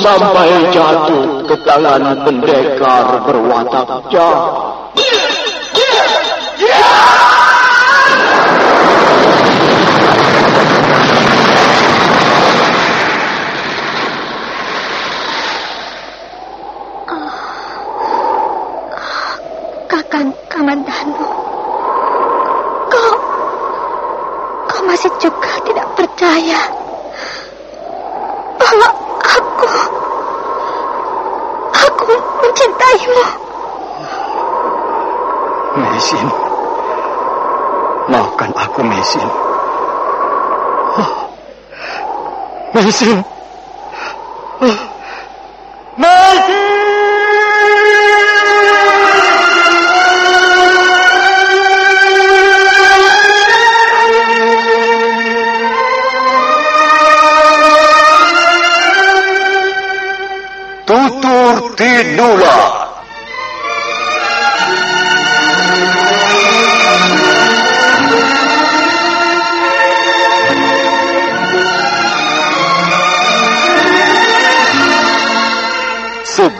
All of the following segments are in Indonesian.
sampai jatuh ke tangan pendekar berwatak jahat. Kakang Kamandano. Kau... Kau masih juga tidak percaya bahwa aku... Aku mencintaimu. Mesin. Maafkan aku, Mesin. Oh. Mesin. Oh. Mesin! Tutur Tinula.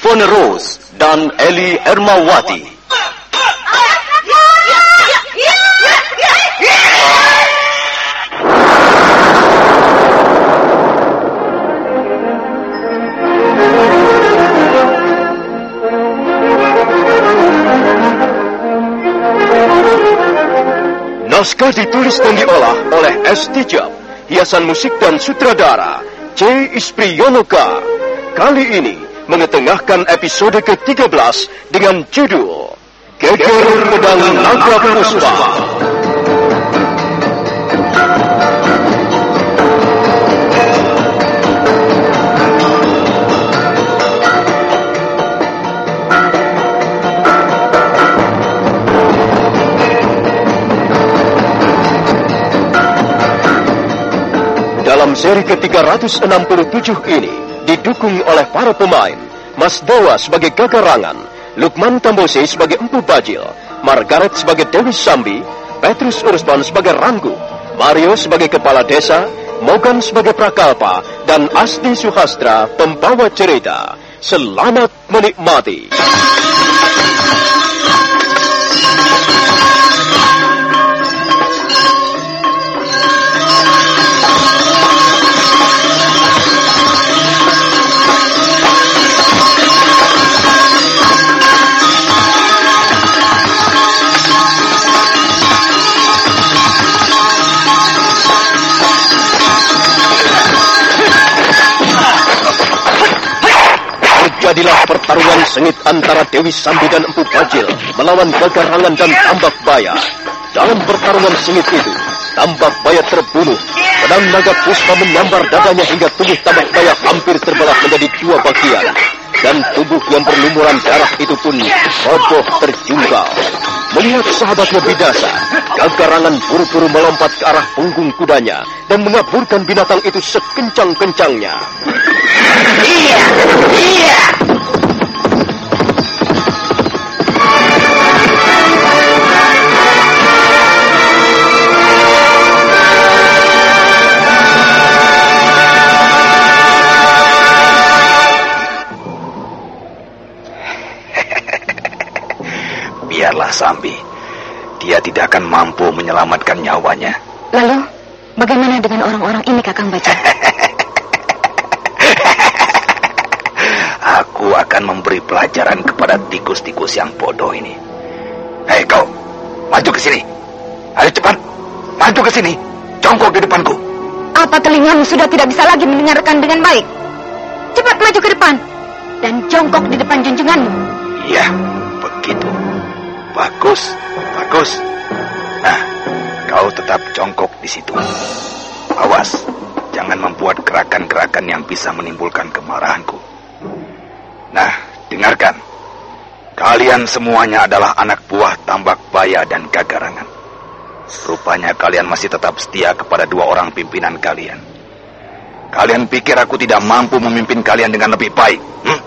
Ivone Rose, dan Eli Ermawati. Naskah ditulis dan diolah oleh S. Tijab, hiasan musik dan sutradara C. Ispriyonoka. Kali ini mengetengahkan episode ke-13 dengan judul Geger Pedang Naga Puspa. Dalam seri ke-367 ini didukung oleh para pemain Mas Dewa sebagai Gagarangan, Lukman Tambose sebagai Empu Bajil, Margaret sebagai Dewi Sambi, Petrus Urston sebagai Ranggu, Mario sebagai Kepala Desa, Mogan sebagai Prakalpa, dan Asti Suhastra pembawa cerita. Selamat menikmati. Sengit antara Dewi Sambi dan Empu Bajil melawan Gagarangan dan Tambak Baya. Dalam pertarungan sengit itu, Tambak Baya terbunuh. Pedang naga puspa menyambar dadanya hingga tubuh Tambak Baya hampir terbelah menjadi dua bagian. Dan tubuh yang berlumuran darah itu pun roboh terjungkal. Melihat sahabatnya binasa, Gagarangan buru-buru melompat ke arah punggung kudanya dan mengaburkan binatang itu sekencang-kencangnya. Iya. Sambi. Dia tidak akan mampu menyelamatkan nyawanya. Lalu, bagaimana dengan orang-orang ini, Kakang Bajil? Aku akan memberi pelajaran kepada tikus-tikus yang bodoh ini. Hei kau, maju ke sini. Ayo cepat, maju ke sini. Jongkok di depanku. Apa telingamu sudah tidak bisa lagi mendengarkan dengan baik? Cepat maju ke depan dan jongkok di depan junjunganmu. Iya, begitu. Bagus, bagus. Nah, kau tetap jongkok di situ. Awas, jangan membuat gerakan-gerakan yang bisa menimbulkan kemarahanku. Nah, dengarkan. Kalian semuanya adalah anak buah Tambak Baya dan Gagarangan. Rupanya kalian masih tetap setia kepada dua orang pimpinan kalian. Kalian pikir aku tidak mampu memimpin kalian dengan lebih baik? Hmm?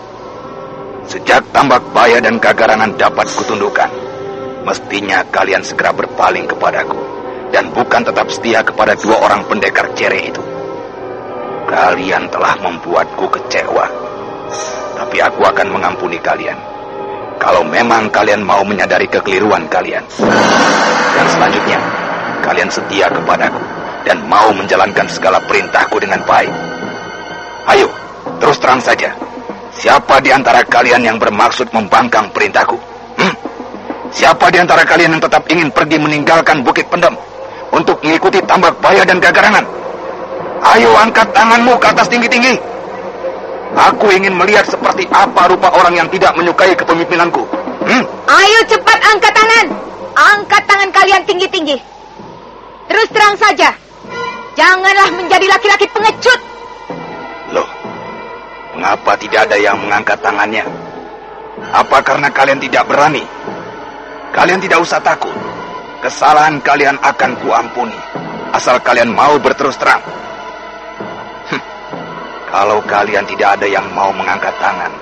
Sejak Tambak Baya dan Gagarangan dapat kutundukkan, mestinya kalian segera berpaling kepadaku dan bukan tetap setia kepada dua orang pendekar cere itu. Kalian telah membuatku kecewa, tapi aku akan mengampuni kalian kalau memang kalian mau menyadari kekeliruan kalian. Dan selanjutnya, kalian setia kepadaku dan mau menjalankan segala perintahku dengan baik. Ayo, terus terang saja. Siapa di antara kalian yang bermaksud membangkang perintahku? Siapa di antara kalian yang tetap ingin pergi meninggalkan Bukit Pendem untuk mengikuti tambak baya dan gagarangan? Ayo angkat tanganmu ke atas tinggi-tinggi. Aku ingin melihat seperti apa rupa orang yang tidak menyukai kepemimpinanku. Hmm? Ayo cepat angkat tangan. Angkat tangan kalian tinggi-tinggi. Terus terang saja. Janganlah menjadi laki-laki pengecut. Loh, mengapa tidak ada yang mengangkat tangannya? Apa karena kalian tidak berani? Kalian tidak usah takut. Kesalahan kalian akan kuampuni. Asal kalian mau berterus terang. Kalau kalian tidak ada yang mau mengangkat tangan,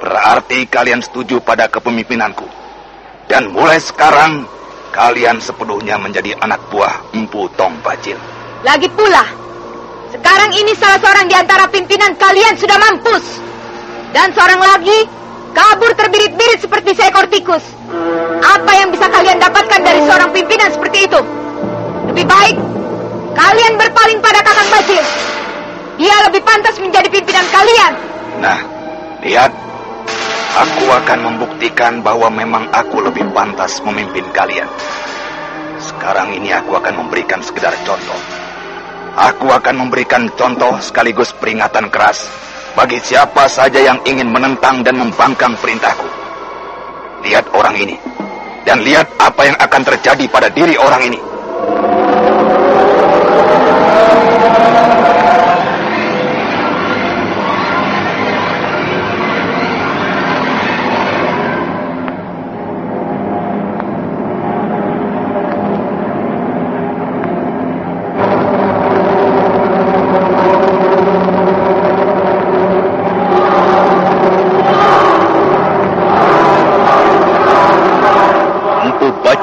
berarti kalian setuju pada kepemimpinanku. Dan mulai sekarang, kalian sepenuhnya menjadi anak buah Empu Tong Bajil. Lagi pula, sekarang ini salah seorang di antara pimpinan kalian sudah mampus. Dan seorang lagi kabur terbirit-birit seperti seekor tikus. Apa yang bisa kalian dapatkan dari seorang pimpinan seperti itu? Lebih baik kalian berpaling pada Kakang Bajil. Dia lebih pantas menjadi pimpinan kalian. Nah, lihat. Aku akan membuktikan bahwa memang aku lebih pantas memimpin kalian. Sekarang ini aku akan memberikan sekedar contoh. Aku akan memberikan contoh sekaligus peringatan keras bagi siapa saja yang ingin menentang dan membangkang perintahku. Lihat orang ini. Dan lihat apa yang akan terjadi pada diri orang ini.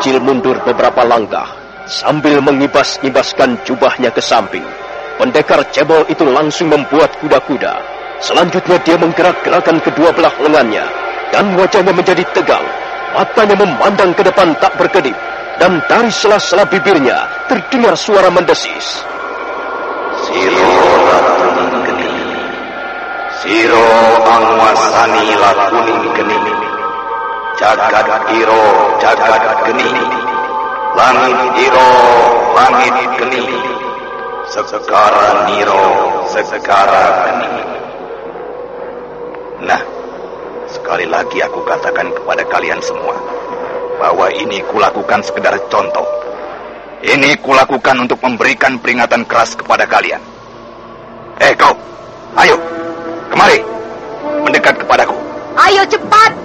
Bacil mundur beberapa langkah sambil mengibas-ibaskan jubahnya ke samping. Pendekar cebol itu langsung membuat kuda-kuda. Selanjutnya dia menggerak-gerakan kedua belah lengannya dan wajahnya menjadi tegang. Matanya memandang ke depan tak berkedip dan dari sela-sela bibirnya terdengar suara mendesis. Siro latuning gening. Siro angwasani latuning gening jagat iro jagat geni. Langit iro langit geni. Segara niro segara geni. Nah sekali lagi aku katakan kepada kalian semua bahwa ini kulakukan sekedar contoh. Ini kulakukan untuk memberikan peringatan keras kepada kalian. Eh kau ayo kemari mendekat kepadaku. Ayo cepat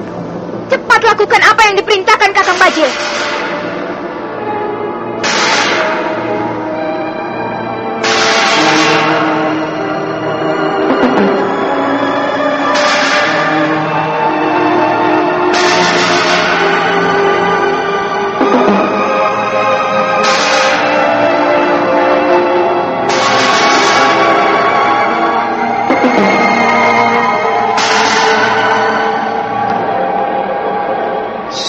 Cepat lakukan apa yang diperintahkan Kakang Bajil.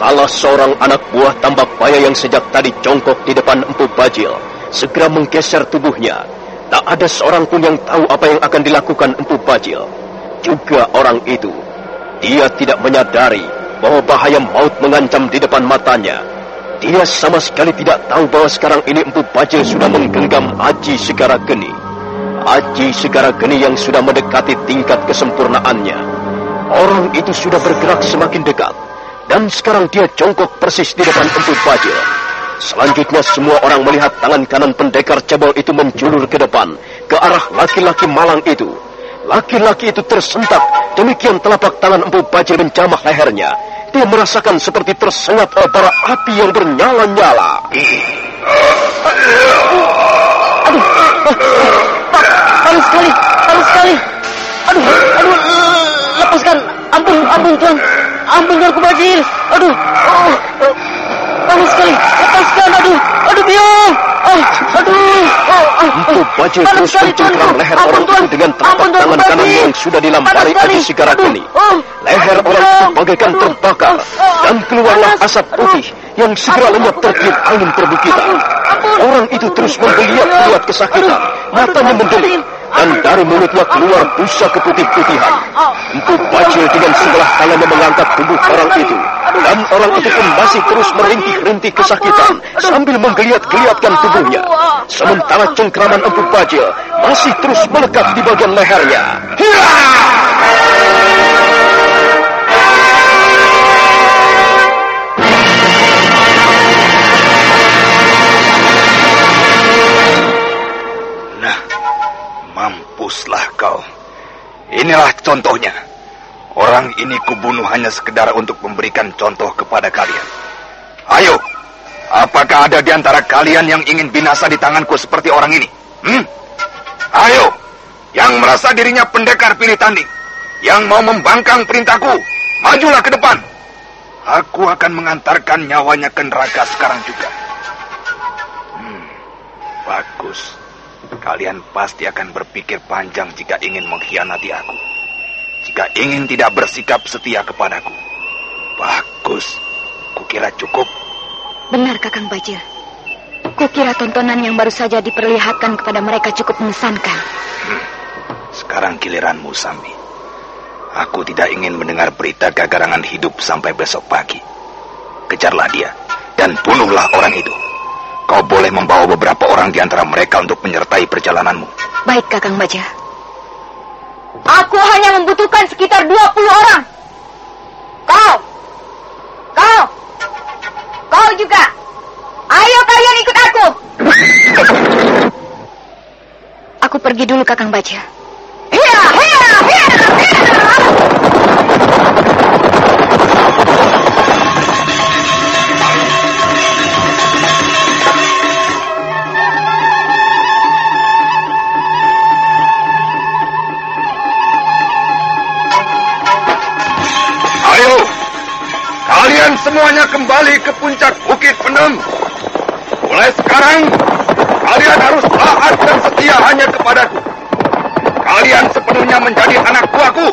Salah seorang anak buah tambak baya yang sejak tadi jongkok di depan Empu Bajil segera menggeser tubuhnya. Tak ada seorang pun yang tahu apa yang akan dilakukan Empu Bajil. Juga orang itu, dia tidak menyadari bahwa bahaya maut mengancam di depan matanya. Dia sama sekali tidak tahu bahwa sekarang ini Empu Bajil sudah menggenggam Aji Segara Geni. Aji Segara Geni yang sudah mendekati tingkat kesempurnaannya. Orang itu sudah bergerak semakin dekat Dan sekarang dia jongkok persis di depan Empu Bajil. Selanjutnya semua orang melihat tangan kanan pendekar cebol itu menjulur ke depan, ke arah laki-laki malang itu. Laki-laki itu tersentak, demikian telapak tangan Empu Bajil menjamah lehernya. Dia merasakan seperti tersengat oleh bara api yang bernyala-nyala. Aduh, panas sekali, panas sekali. Aduh, aduh, lepaskan. Ampun, ampun tuan. Ampun tuan kubajir. Aduh, oh, oh, panas sekali. Lepaskan, aduh, aduh biung. Oh, aduh, oh, Empu Bajil terus mencengkram leher orang itu dengan telapak tangan kanan yang sudah dilampari api sigarat Aduh, ini. Leher orang itu bagaikan terbakar dan keluarlah asap putih yang segera lenyap tertiup angin perbukitan. Orang itu terus menggeliat-geliat kesakitan, matanya mendelik, dan dari mulutnya keluar busa keputih-putihan. Empu Bajil dengan sebelah tangannya mengangkat tubuh orang itu, dan orang itu pun masih terus merintih-rintih kesakitan sambil menggeliat-geliatkan tubuhnya. Sementara cengkraman Empu Bajil masih terus melekat di bagian lehernya. Nah, mampuslah kau. Inilah contohnya. Orang ini kubunuh hanya sekedar untuk memberikan contoh kepada kalian. Ayo, apakah ada di antara kalian yang ingin binasa di tanganku seperti orang ini? Hmm? Ayo, yang merasa dirinya pendekar pilih tanding, yang mau membangkang perintahku, majulah ke depan. Aku akan mengantarkan nyawanya ke neraka sekarang juga. Hmm, bagus. Kalian pasti akan berpikir panjang jika ingin mengkhianati aku. Jika ingin tidak bersikap setia kepadaku. Bagus. Kukira cukup. Benar Kakang Bajil. Kukira tontonan yang baru saja diperlihatkan kepada mereka cukup mengesankan. Sekarang giliranmu, Sambi. Aku tidak ingin mendengar berita kagarangan hidup sampai besok pagi. Kejarlah dia dan bunuhlah orang itu. Kau boleh membawa beberapa orang di antara mereka untuk menyertai perjalananmu. Baik Kakang Bajil. Aku hanya membutuhkan sekitar 20 orang. Kau. Kau. Kau juga. Ayo kalian ikut aku. Aku pergi dulu Kakang Bajil. Hiya, hiya, hiya, semuanya kembali ke puncak Bukit Penem. Mulai sekarang, kalian harus taat dan setia hanya kepadaku. Kalian sepenuhnya menjadi anak buahku.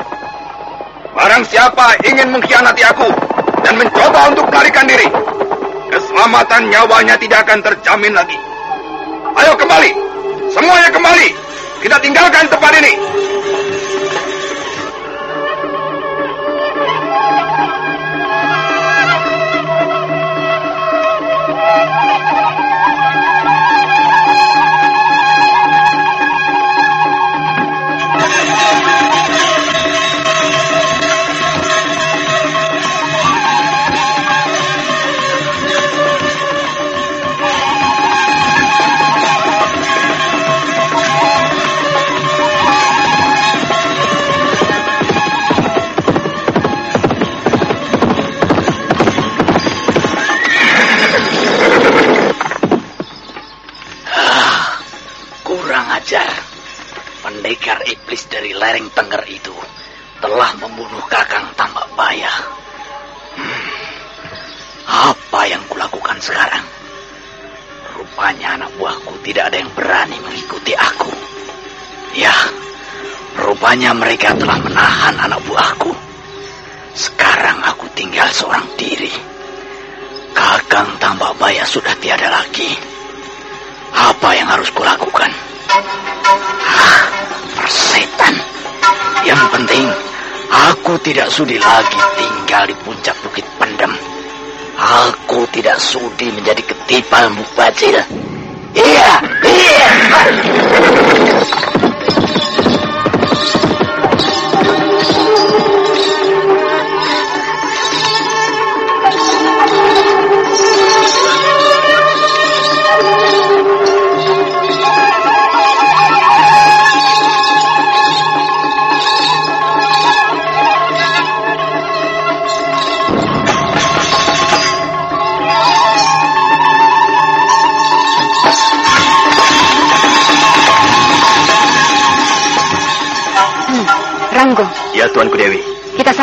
Barang siapa ingin mengkhianati aku dan mencoba untuk melarikan diri, keselamatan nyawanya tidak akan terjamin lagi. Ayo kembali, semuanya kembali. Kita tinggalkan tempat ini. Rupanya mereka telah menahan anak buahku. Sekarang aku tinggal seorang diri. Kakang Tambak Baya sudah tiada lagi. Apa yang harus kulakukan? Ah, persetan. Yang penting, aku tidak sudi lagi tinggal di puncak bukit pendem. Aku tidak sudi menjadi ketipal mubajil. Iya, iya.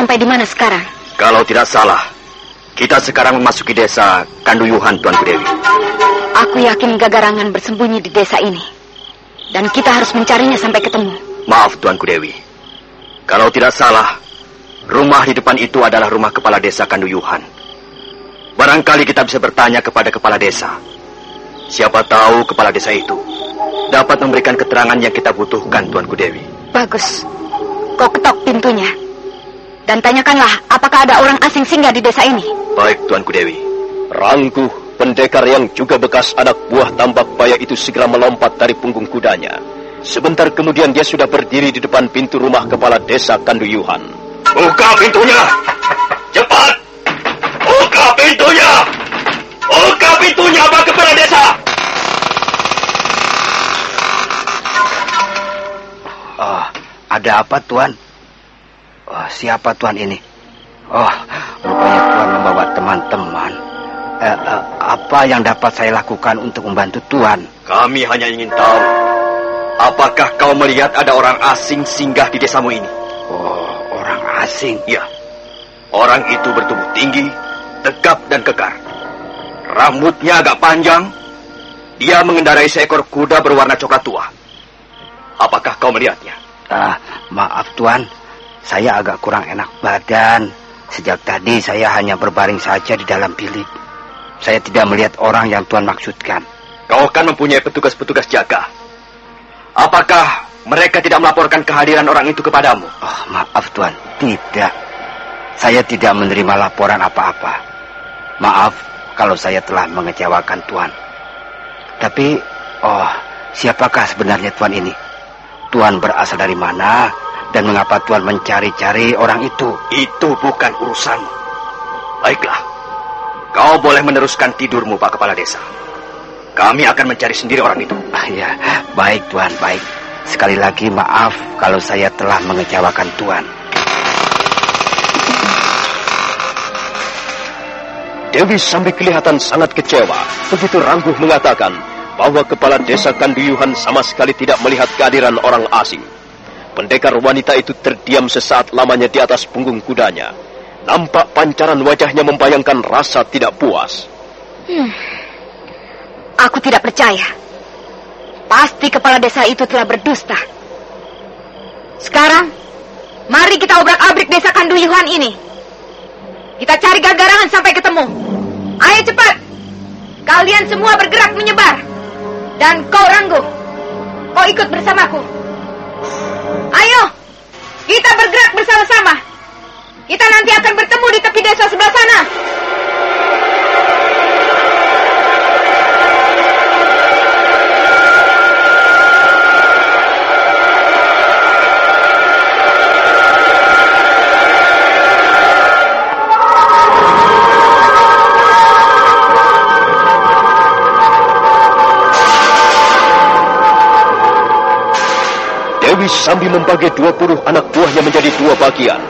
Sampai di mana sekarang? Kalau tidak salah, kita sekarang memasuki desa Kanduyuhan, Tuanku Dewi. Aku yakin Gagarangan bersembunyi di desa ini. Dan kita harus mencarinya sampai ketemu. Maaf, Tuanku Dewi. Kalau tidak salah, rumah di depan itu adalah rumah kepala desa Kanduyuhan. Barangkali kita bisa bertanya kepada kepala desa. Siapa tahu kepala desa itu dapat memberikan keterangan yang kita butuhkan, Tuanku Dewi. Bagus. Kau ketok pintunya. Dan tanyakanlah apakah ada orang asing singgah di desa ini. Baik, Tuanku Dewi. Rangkuh, pendekar yang juga bekas anak buah tambak baya itu segera melompat dari punggung kudanya. Sebentar kemudian dia sudah berdiri di depan pintu rumah kepala desa Kanduyuhan. Buka pintunya! Cepat! Buka pintunya! Buka pintunya, Pak Kepala Desa! Oh, ada apa Tuan? Oh, siapa Tuan ini? Oh, rupanya Tuan membawa teman-teman. Eh, eh, apa yang dapat saya lakukan untuk membantu Tuan? Kami hanya ingin tahu, apakah kau melihat ada orang asing singgah di desamu ini? Oh, orang asing. Ya, orang itu bertubuh tinggi, tegap dan kekar. Rambutnya agak panjang. Dia mengendarai seekor kuda berwarna coklat tua. Apakah kau melihatnya? Ah, maaf Tuan, saya agak kurang enak badan. Sejak tadi saya hanya berbaring saja di dalam bilik. Saya tidak melihat orang yang Tuan maksudkan. Kau kan mempunyai petugas-petugas jaga. Apakah mereka tidak melaporkan kehadiran orang itu kepadamu? Oh, maaf Tuan, tidak. Saya tidak menerima laporan apa-apa. Maaf kalau saya telah mengecewakan Tuan. Tapi, oh, siapakah sebenarnya Tuan ini? Tuan berasal dari mana dan mengapa Tuan mencari-cari orang itu? Itu bukan urusanmu. Baiklah, kau boleh meneruskan tidurmu, Pak Kepala Desa. Kami akan mencari sendiri orang itu. Ah, ya, baik Tuan, baik. Sekali lagi maaf kalau saya telah mengecewakan Tuan. Dewi sampai kelihatan sangat kecewa. Begitu Rangguh mengatakan bahwa kepala desa Kanduyuhan sama sekali tidak melihat kehadiran orang asing. Pendekar wanita itu terdiam sesaat lamanya di atas punggung kudanya. Nampak pancaran wajahnya membayangkan rasa tidak puas. Hmm. Aku tidak percaya. Pasti kepala desa itu telah berdusta. Sekarang, mari kita obrak-abrik desa Kanduyuhan ini. Kita cari gagarangan sampai ketemu. Ayo cepat. Kalian semua bergerak menyebar. Dan kau Ranggu, kau ikut bersamaku. Ayo, kita bergerak bersama-sama. Kita nanti akan bertemu di tepi desa sebelah sana. Dewi Sambi membagi 20 anak buahnya menjadi dua bagian.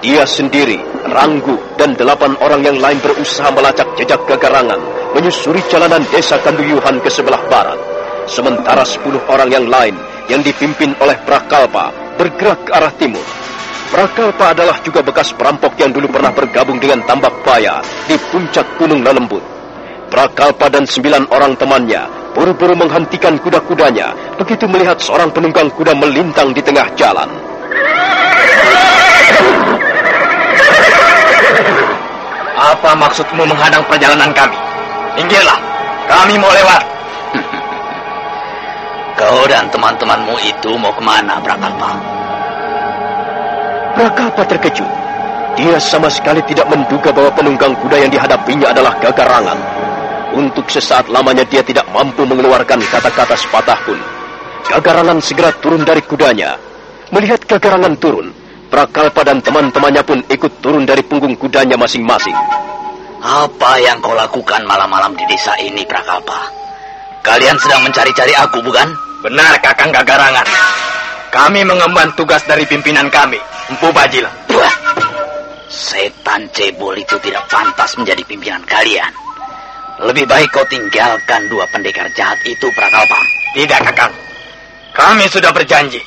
Dia sendiri, Ranggu, dan delapan orang yang lain berusaha melacak jejak gagarangan, menyusuri jalanan desa Kanduyuhan ke sebelah barat. Sementara sepuluh orang yang lain yang dipimpin oleh Prakalpa bergerak ke arah timur. Prakalpa adalah juga bekas perampok yang dulu pernah bergabung dengan Tambak Baya di puncak Gunung Lalembut. Prakalpa dan sembilan orang temannya buru-buru menghentikan kuda-kudanya begitu melihat seorang penunggang kuda melintang di tengah jalan. Apa maksudmu menghadang perjalanan kami? Minggirlah, kami mau lewat. Kau dan teman-temanmu itu mau ke mana, Prakalpa? Prakalpa terkejut. Dia sama sekali tidak menduga bahwa penunggang kuda yang dihadapinya adalah gagarangan. Untuk sesaat lamanya dia tidak mampu mengeluarkan kata-kata sepatah pun. Gagarangan segera turun dari kudanya. Melihat gagarangan turun, Prakalpa dan teman-temannya pun ikut turun dari punggung kudanya masing-masing. Apa yang kau lakukan malam-malam di desa ini, Prakalpa? Kalian sedang mencari-cari aku, bukan? Benar, Kakang Gagarangan. Kami mengemban tugas dari pimpinan kami, Empu Bajil. Buah. Setan cebol itu tidak pantas menjadi pimpinan kalian. Lebih baik kau tinggalkan dua pendekar jahat itu, Prakalpa. Tidak, Kakang. Kami sudah berjanji.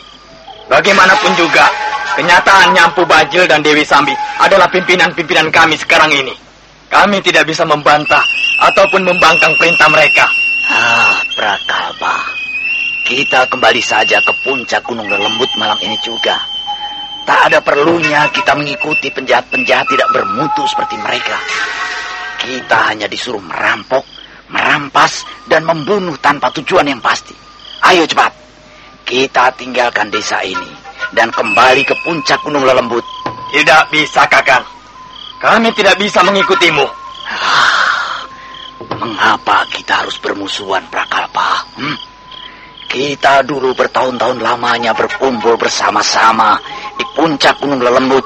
Bagaimanapun juga, Kenyataannya Empu Bajil dan Dewi Sambi adalah pimpinan-pimpinan kami sekarang ini. Kami tidak bisa membantah ataupun membangkang perintah mereka. Ah, Prakalpa. Kita kembali saja ke puncak Gunung Lelembut malam ini juga. Tak ada perlunya kita mengikuti penjahat-penjahat tidak bermutu seperti mereka. Kita hanya disuruh merampok, merampas, dan membunuh tanpa tujuan yang pasti. Ayo cepat. Kita tinggalkan desa ini dan kembali ke puncak Gunung Lelembut. Tidak bisa, Kakang. Kami tidak bisa mengikutimu. Mengapa kita harus bermusuhan, Prakalpa? Hmm? Kita dulu bertahun-tahun lamanya berkumpul bersama-sama di puncak Gunung Lelembut.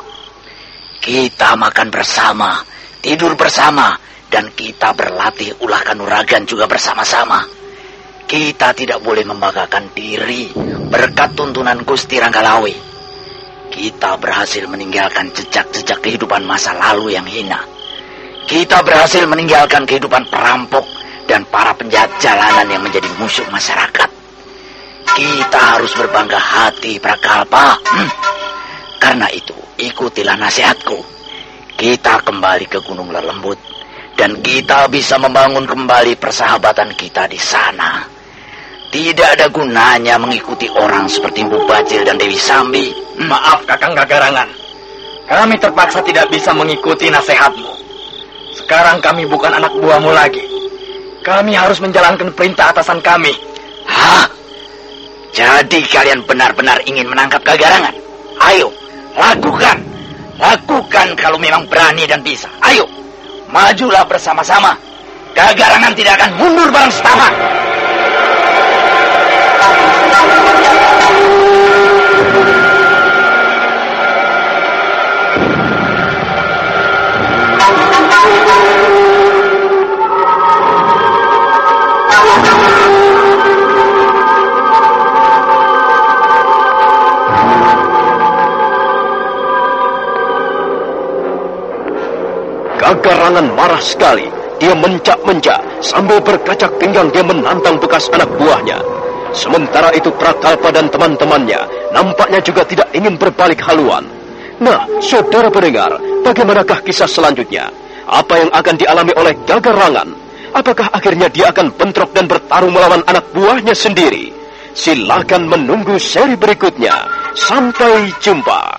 Kita makan bersama, tidur bersama, dan kita berlatih ulah kanuragan juga bersama-sama. Kita tidak boleh membanggakan diri berkat tuntunan Gusti Ranggalawi. Kita berhasil meninggalkan jejak-jejak kehidupan masa lalu yang hina. Kita berhasil meninggalkan kehidupan perampok dan para penjahat jalanan yang menjadi musuh masyarakat. Kita harus berbangga hati, Prakalpa. Hmm. Karena itu, ikutilah nasihatku. Kita kembali ke Gunung Lelembut dan kita bisa membangun kembali persahabatan kita di sana. Tidak ada gunanya mengikuti orang seperti Bu Bajil dan Dewi Sambi. Hmm. Maaf, Kakang Gagarangan. Kami terpaksa tidak bisa mengikuti nasihatmu. Sekarang kami bukan anak buahmu lagi. Kami harus menjalankan perintah atasan kami. Hah? Jadi kalian benar-benar ingin menangkap Gagarangan? Ayo, lakukan. Lakukan kalau memang berani dan bisa. Ayo, majulah bersama-sama. Gagarangan tidak akan mundur bareng setapak. Gagarangan marah sekali. Dia mencak-mencak sambil berkacak pinggang dia menantang bekas anak buahnya. Sementara itu Prakalpa dan teman-temannya nampaknya juga tidak ingin berbalik haluan. Nah, saudara pendengar, bagaimanakah kisah selanjutnya? Apa yang akan dialami oleh Gagarangan? Apakah akhirnya dia akan bentrok dan bertarung melawan anak buahnya sendiri? Silakan menunggu seri berikutnya. Sampai jumpa.